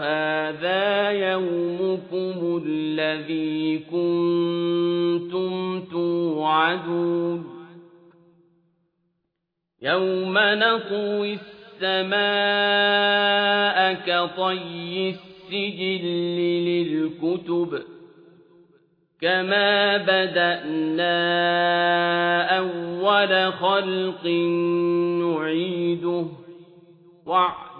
هذا يومكم الذي كنتم توعدون. يوم نطوي السماء كطي السجل للكتب كما بدأنا أول خلق نعيده.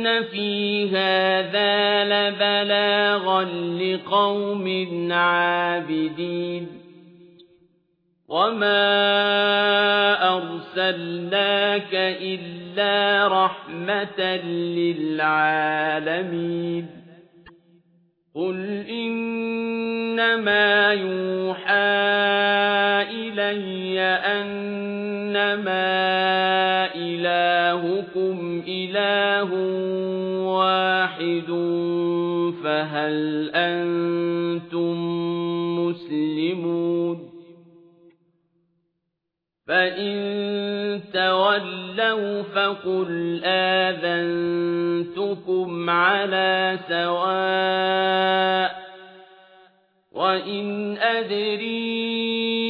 إن في هذا لبلاغا لقوم عابدين وما أرسلناك إلا رحمة للعالمين قل إنما يوحى إلي أنما إلهكم إله واحد فهل أنتم مسلمون؟ فإن تولوا فقل آذنتكم على سواء وإن أدري